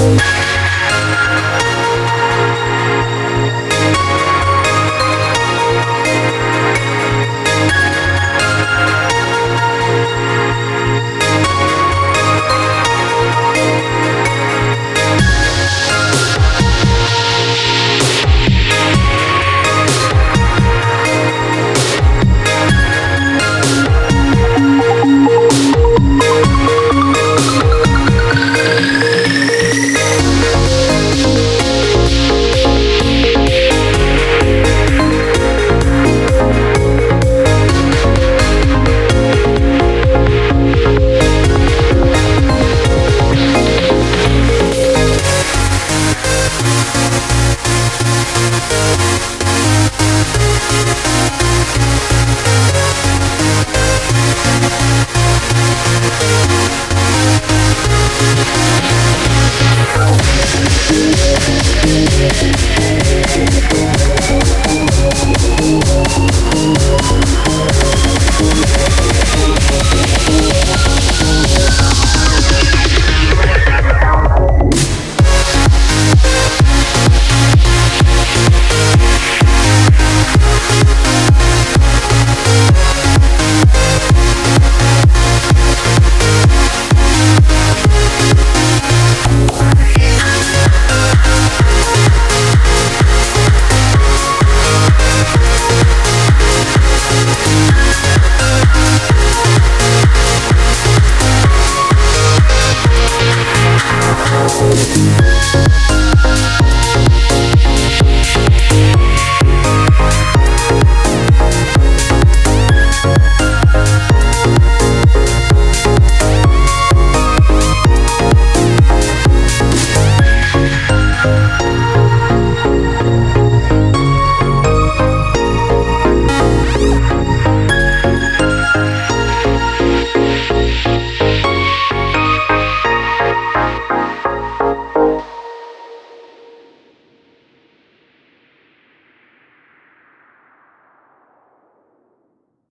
Bye.